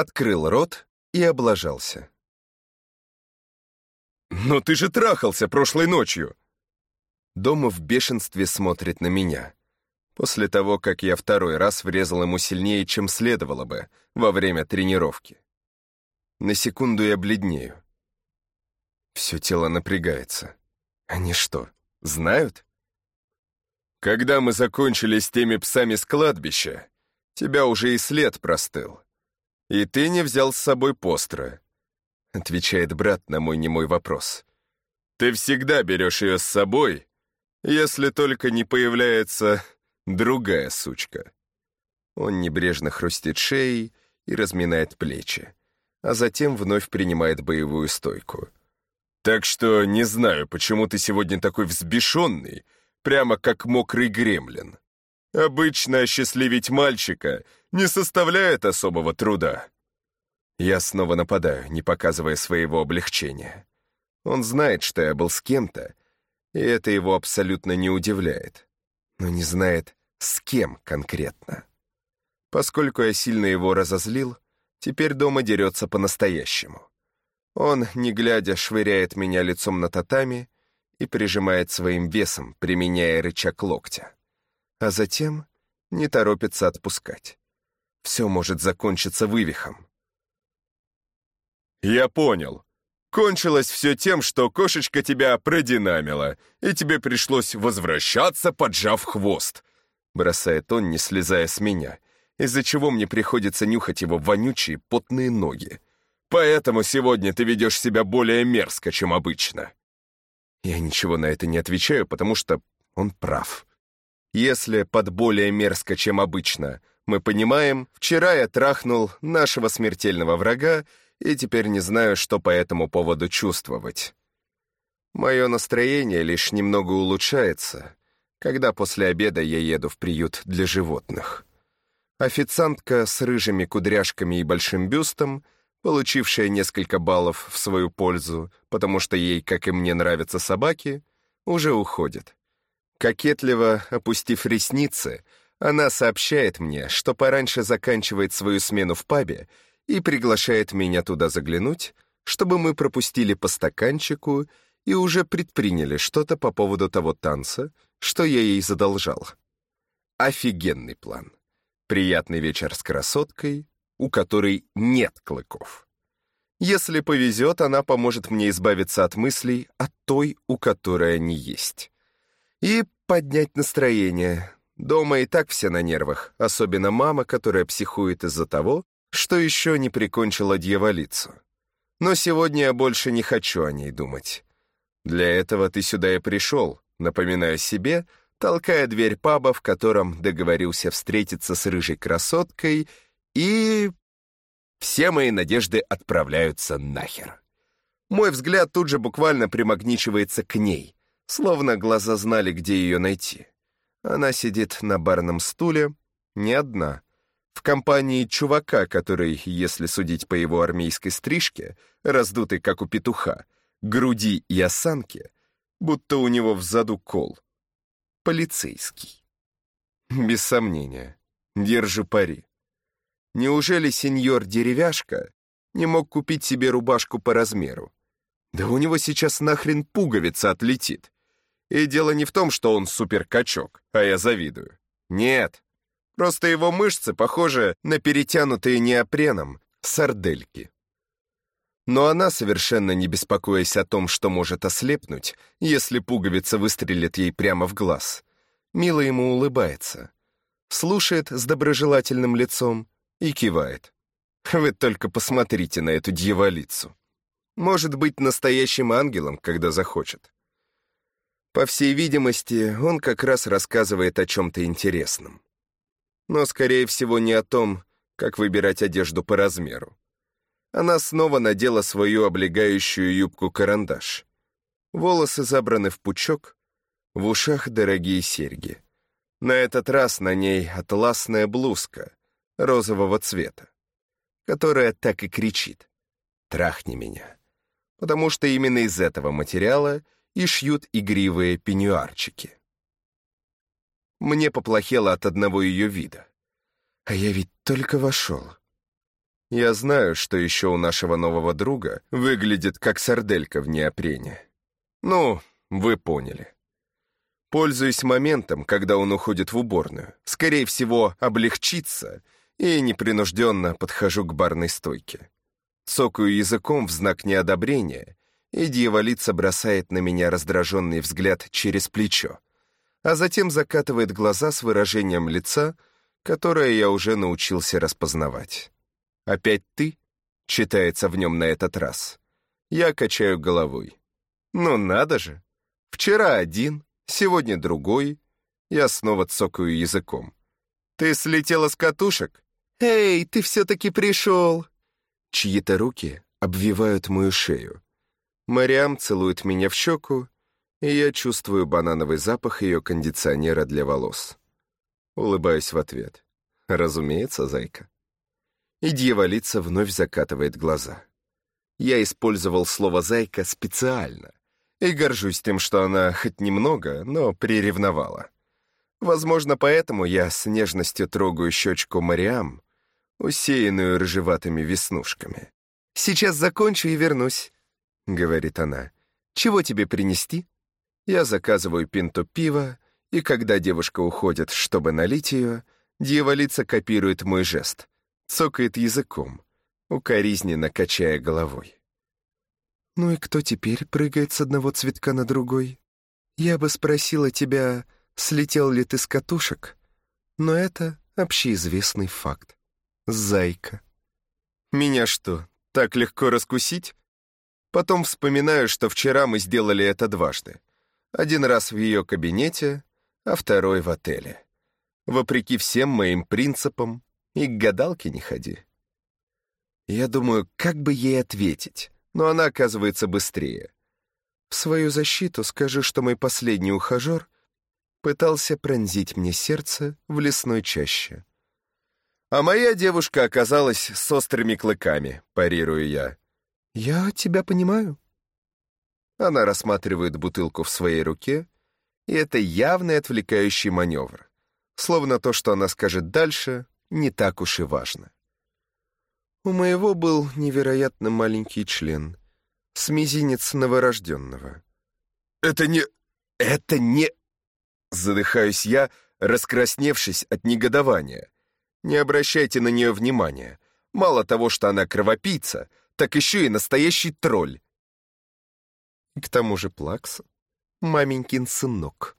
открыл рот и облажался. «Но ты же трахался прошлой ночью!» Дома в бешенстве смотрит на меня. После того, как я второй раз врезал ему сильнее, чем следовало бы во время тренировки. На секунду я бледнею. Все тело напрягается. Они что, знают? Когда мы закончили с теми псами с кладбища, тебя уже и след простыл. И ты не взял с собой постра, отвечает брат на мой немой вопрос. Ты всегда берешь ее с собой, если только не появляется другая сучка. Он небрежно хрустит шеей и разминает плечи, а затем вновь принимает боевую стойку. Так что не знаю, почему ты сегодня такой взбешенный, прямо как мокрый гремлин. Обычно осчастливить мальчика не составляет особого труда. Я снова нападаю, не показывая своего облегчения. Он знает, что я был с кем-то, и это его абсолютно не удивляет, но не знает, с кем конкретно. Поскольку я сильно его разозлил, теперь дома дерется по-настоящему. Он, не глядя, швыряет меня лицом на татами и прижимает своим весом, применяя рычаг локтя. А затем не торопится отпускать. Все может закончиться вывихом. «Я понял», Кончилось все тем, что кошечка тебя продинамила, и тебе пришлось возвращаться, поджав хвост. Бросает он, не слезая с меня, из-за чего мне приходится нюхать его вонючие потные ноги. Поэтому сегодня ты ведешь себя более мерзко, чем обычно. Я ничего на это не отвечаю, потому что он прав. Если под более мерзко, чем обычно, мы понимаем, вчера я трахнул нашего смертельного врага, и теперь не знаю, что по этому поводу чувствовать. Мое настроение лишь немного улучшается, когда после обеда я еду в приют для животных. Официантка с рыжими кудряшками и большим бюстом, получившая несколько баллов в свою пользу, потому что ей, как и мне, нравятся собаки, уже уходит. Кокетливо опустив ресницы, она сообщает мне, что пораньше заканчивает свою смену в пабе и приглашает меня туда заглянуть, чтобы мы пропустили по стаканчику и уже предприняли что-то по поводу того танца, что я ей задолжал. Офигенный план. Приятный вечер с красоткой, у которой нет клыков. Если повезет, она поможет мне избавиться от мыслей о той, у которой они есть. И поднять настроение. Дома и так все на нервах, особенно мама, которая психует из-за того, что еще не прикончила дьяволицу. Но сегодня я больше не хочу о ней думать. Для этого ты сюда и пришел, напоминая себе, толкая дверь паба, в котором договорился встретиться с рыжей красоткой, и... Все мои надежды отправляются нахер. Мой взгляд тут же буквально примагничивается к ней, словно глаза знали, где ее найти. Она сидит на барном стуле, не одна, в компании чувака, который, если судить по его армейской стрижке, раздутый как у петуха, груди и осанке, будто у него в заду кол. Полицейский. Без сомнения. Держу пари. Неужели сеньор Деревяшка не мог купить себе рубашку по размеру? Да у него сейчас нахрен пуговица отлетит. И дело не в том, что он суперкачок, а я завидую. Нет, Просто его мышцы похожи на перетянутые неопреном сардельки. Но она, совершенно не беспокоясь о том, что может ослепнуть, если пуговица выстрелит ей прямо в глаз, мило ему улыбается, слушает с доброжелательным лицом и кивает. Вы только посмотрите на эту дьяволицу. Может быть настоящим ангелом, когда захочет. По всей видимости, он как раз рассказывает о чем-то интересном но, скорее всего, не о том, как выбирать одежду по размеру. Она снова надела свою облегающую юбку-карандаш. Волосы забраны в пучок, в ушах дорогие серьги. На этот раз на ней атласная блузка розового цвета, которая так и кричит «Трахни меня», потому что именно из этого материала и шьют игривые пеньюарчики. Мне поплохело от одного ее вида. А я ведь только вошел. Я знаю, что еще у нашего нового друга выглядит как сарделька в неопрене. Ну, вы поняли. Пользуясь моментом, когда он уходит в уборную, скорее всего, облегчиться, и непринужденно подхожу к барной стойке. Цокаю языком в знак неодобрения, и дьяволица бросает на меня раздраженный взгляд через плечо, а затем закатывает глаза с выражением лица, которое я уже научился распознавать. «Опять ты?» — читается в нем на этот раз. Я качаю головой. «Ну надо же! Вчера один, сегодня другой». Я снова цокаю языком. «Ты слетела с катушек?» «Эй, ты все-таки пришел!» Чьи-то руки обвивают мою шею. Мариам целует меня в щеку, и я чувствую банановый запах ее кондиционера для волос. Улыбаюсь в ответ. «Разумеется, зайка». И дьяволица вновь закатывает глаза. Я использовал слово «зайка» специально и горжусь тем, что она хоть немного, но приревновала. Возможно, поэтому я с нежностью трогаю щечку Мариам, усеянную рыжеватыми веснушками. «Сейчас закончу и вернусь», — говорит она. «Чего тебе принести?» Я заказываю пинту пива, и когда девушка уходит, чтобы налить ее, дьяволица копирует мой жест, цокает языком, укоризненно качая головой. «Ну и кто теперь прыгает с одного цветка на другой? Я бы спросила тебя, слетел ли ты с катушек, но это общеизвестный факт. Зайка. Меня что, так легко раскусить? Потом вспоминаю, что вчера мы сделали это дважды. Один раз в ее кабинете, а второй в отеле. Вопреки всем моим принципам, и к гадалке не ходи. Я думаю, как бы ей ответить, но она оказывается быстрее. В свою защиту скажи, что мой последний ухажер пытался пронзить мне сердце в лесной чаще. А моя девушка оказалась с острыми клыками, парирую я. Я тебя понимаю. Она рассматривает бутылку в своей руке, и это явный отвлекающий маневр. Словно то, что она скажет дальше, не так уж и важно. У моего был невероятно маленький член, с мизинец новорожденного. «Это не... это не...» Задыхаюсь я, раскрасневшись от негодования. Не обращайте на нее внимания. Мало того, что она кровопийца, так еще и настоящий тролль. К тому же Плакс — маменькин сынок.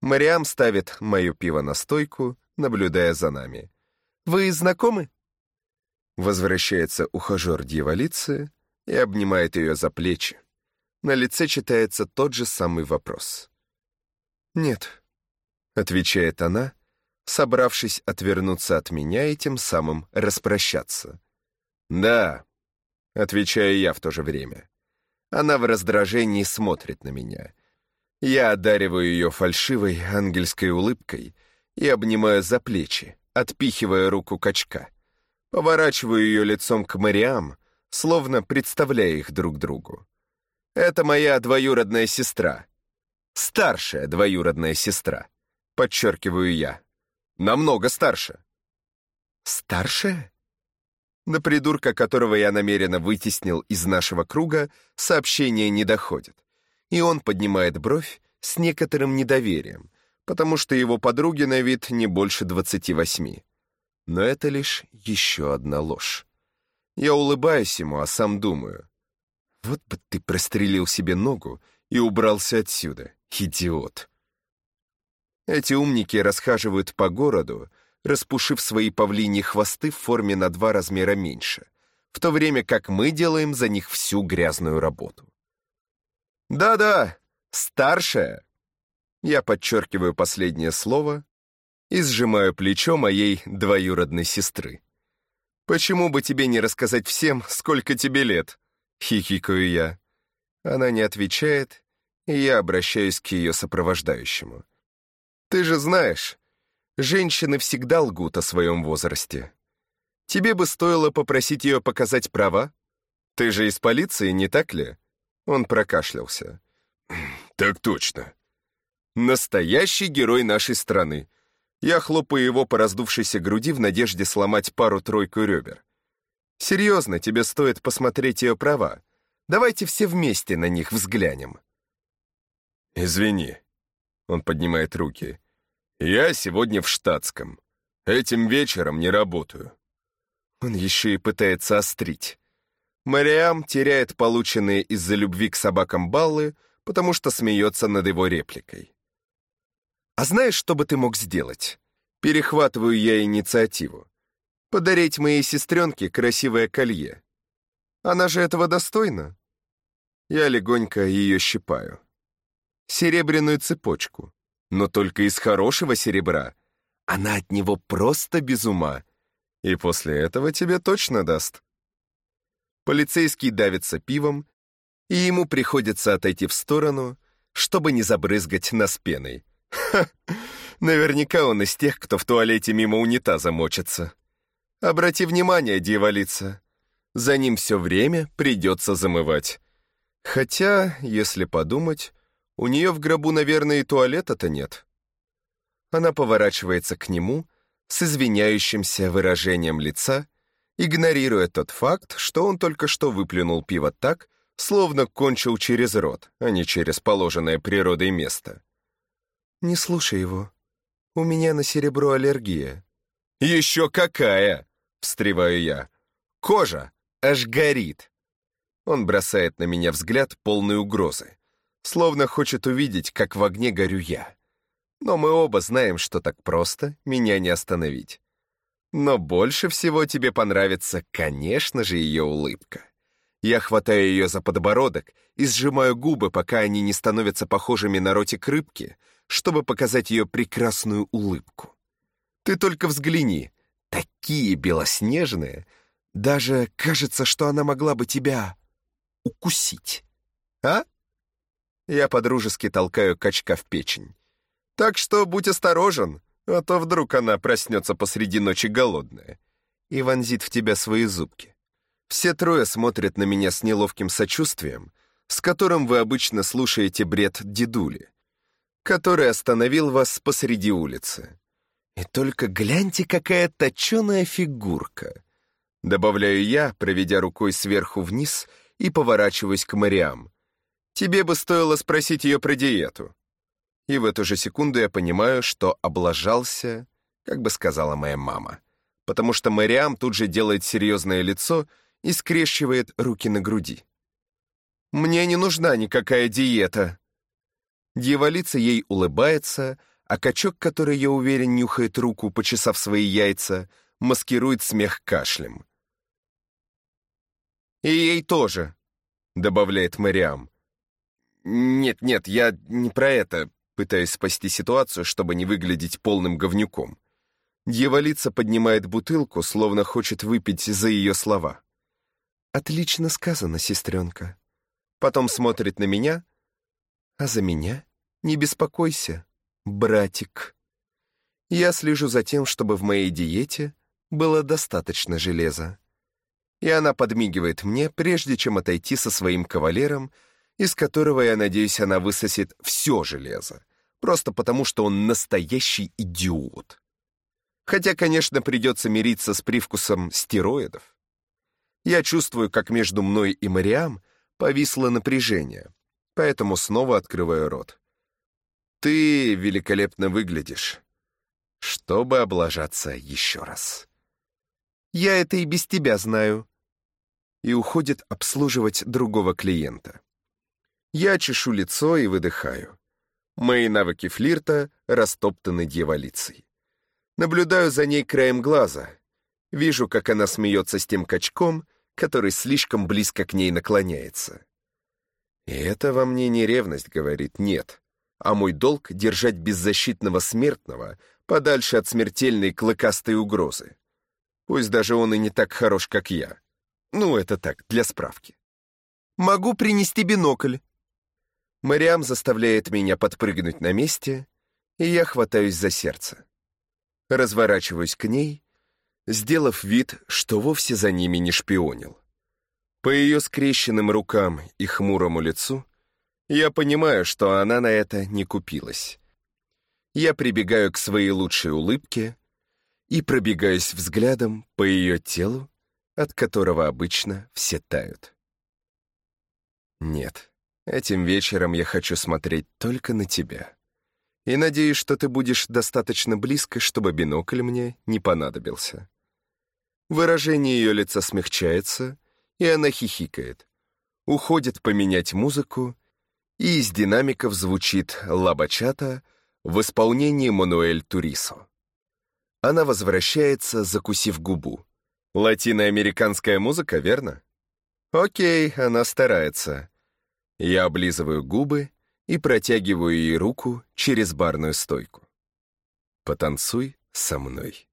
Мариам ставит мое пиво на стойку, наблюдая за нами. «Вы знакомы?» Возвращается ухажер дьяволицы и обнимает ее за плечи. На лице читается тот же самый вопрос. «Нет», — отвечает она, собравшись отвернуться от меня и тем самым распрощаться. «Да», — отвечаю я в то же время. Она в раздражении смотрит на меня. Я одариваю ее фальшивой ангельской улыбкой и обнимаю за плечи, отпихивая руку качка. Поворачиваю ее лицом к Мариам, словно представляя их друг другу. Это моя двоюродная сестра. Старшая двоюродная сестра, подчеркиваю я. Намного старше. Старше? На придурка, которого я намеренно вытеснил из нашего круга, сообщение не доходит. И он поднимает бровь с некоторым недоверием, потому что его подруге на вид не больше двадцати восьми. Но это лишь еще одна ложь. Я улыбаюсь ему, а сам думаю. Вот бы ты прострелил себе ногу и убрался отсюда, идиот. Эти умники расхаживают по городу, распушив свои павлиньи хвосты в форме на два размера меньше, в то время как мы делаем за них всю грязную работу. «Да-да, старшая!» Я подчеркиваю последнее слово и сжимаю плечо моей двоюродной сестры. «Почему бы тебе не рассказать всем, сколько тебе лет?» — хихикаю я. Она не отвечает, и я обращаюсь к ее сопровождающему. Ты же знаешь, женщины всегда лгут о своем возрасте. Тебе бы стоило попросить ее показать права. Ты же из полиции, не так ли? Он прокашлялся. Так точно. Настоящий герой нашей страны. Я хлопаю его по раздувшейся груди в надежде сломать пару-тройку ребер. Серьезно, тебе стоит посмотреть ее права. Давайте все вместе на них взглянем. Извини. Он поднимает руки. Я сегодня в штатском. Этим вечером не работаю. Он еще и пытается острить. Мариам теряет полученные из-за любви к собакам баллы, потому что смеется над его репликой. «А знаешь, что бы ты мог сделать?» Перехватываю я инициативу. «Подарить моей сестренке красивое колье. Она же этого достойна?» Я легонько ее щипаю. Серебряную цепочку, но только из хорошего серебра. Она от него просто без ума. И после этого тебе точно даст. Полицейский давится пивом, и ему приходится отойти в сторону, чтобы не забрызгать нас пеной. Ха, наверняка он из тех, кто в туалете мимо унитаза мочится. Обрати внимание, дьяволица, за ним все время придется замывать. Хотя, если подумать, у нее в гробу, наверное, и туалета-то нет. Она поворачивается к нему с извиняющимся выражением лица, игнорируя тот факт, что он только что выплюнул пиво так, словно кончил через рот, а не через положенное природой место. «Не слушай его. У меня на серебро аллергия». «Еще какая!» — встреваю я. «Кожа аж горит». Он бросает на меня взгляд полной угрозы, словно хочет увидеть, как в огне горю я. Но мы оба знаем, что так просто меня не остановить. Но больше всего тебе понравится, конечно же, ее улыбка. Я хватаю ее за подбородок и сжимаю губы, пока они не становятся похожими на ротик рыбки, чтобы показать ее прекрасную улыбку. Ты только взгляни, такие белоснежные, даже кажется, что она могла бы тебя укусить. А? Я подружески толкаю качка в печень. Так что будь осторожен, а то вдруг она проснется посреди ночи голодная и вонзит в тебя свои зубки. Все трое смотрят на меня с неловким сочувствием, с которым вы обычно слушаете бред дедули, который остановил вас посреди улицы. И только гляньте, какая точеная фигурка. Добавляю я, проведя рукой сверху вниз и поворачиваюсь к Мариам. Тебе бы стоило спросить ее про диету. И в эту же секунду я понимаю, что облажался, как бы сказала моя мама. Потому что Мариам тут же делает серьезное лицо и скрещивает руки на груди. «Мне не нужна никакая диета». Дьяволица ей улыбается, а качок, который, я уверен, нюхает руку, почесав свои яйца, маскирует смех кашлем. «И ей тоже», — добавляет Мариам. «Нет, нет, я не про это», пытаясь спасти ситуацию, чтобы не выглядеть полным говнюком. Дьяволица поднимает бутылку, словно хочет выпить за ее слова. «Отлично сказано, сестренка». Потом смотрит на меня. «А за меня не беспокойся, братик». Я слежу за тем, чтобы в моей диете было достаточно железа. И она подмигивает мне, прежде чем отойти со своим кавалером, из которого, я надеюсь, она высосет все железо, просто потому, что он настоящий идиот. Хотя, конечно, придется мириться с привкусом стероидов. Я чувствую, как между мной и Мариам повисло напряжение, поэтому снова открываю рот. Ты великолепно выглядишь, чтобы облажаться еще раз. Я это и без тебя знаю. И уходит обслуживать другого клиента. Я чешу лицо и выдыхаю. Мои навыки флирта растоптаны дьяволицей. Наблюдаю за ней краем глаза. Вижу, как она смеется с тем качком, который слишком близко к ней наклоняется. И это во мне не ревность, говорит, нет, а мой долг — держать беззащитного смертного подальше от смертельной клыкастой угрозы. Пусть даже он и не так хорош, как я. Ну, это так, для справки. «Могу принести бинокль». Мариам заставляет меня подпрыгнуть на месте, и я хватаюсь за сердце. Разворачиваюсь к ней сделав вид, что вовсе за ними не шпионил. По ее скрещенным рукам и хмурому лицу я понимаю, что она на это не купилась. Я прибегаю к своей лучшей улыбке и пробегаюсь взглядом по ее телу, от которого обычно все тают. Нет, этим вечером я хочу смотреть только на тебя. И надеюсь, что ты будешь достаточно близко, чтобы бинокль мне не понадобился. Выражение ее лица смягчается, и она хихикает. Уходит поменять музыку, и из динамиков звучит «Ла Бачата» в исполнении Мануэль Турисо. Она возвращается, закусив губу. Латиноамериканская музыка, верно? Окей, она старается. Я облизываю губы и протягиваю ей руку через барную стойку. Потанцуй со мной.